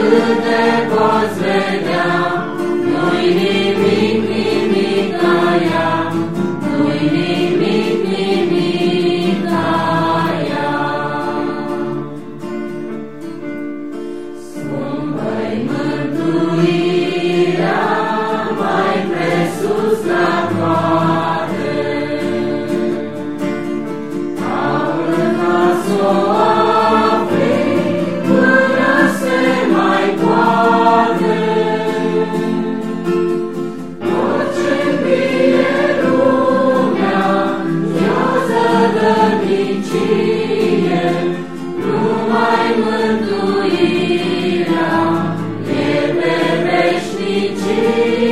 Câte poți vedea, nu-i nimic. You.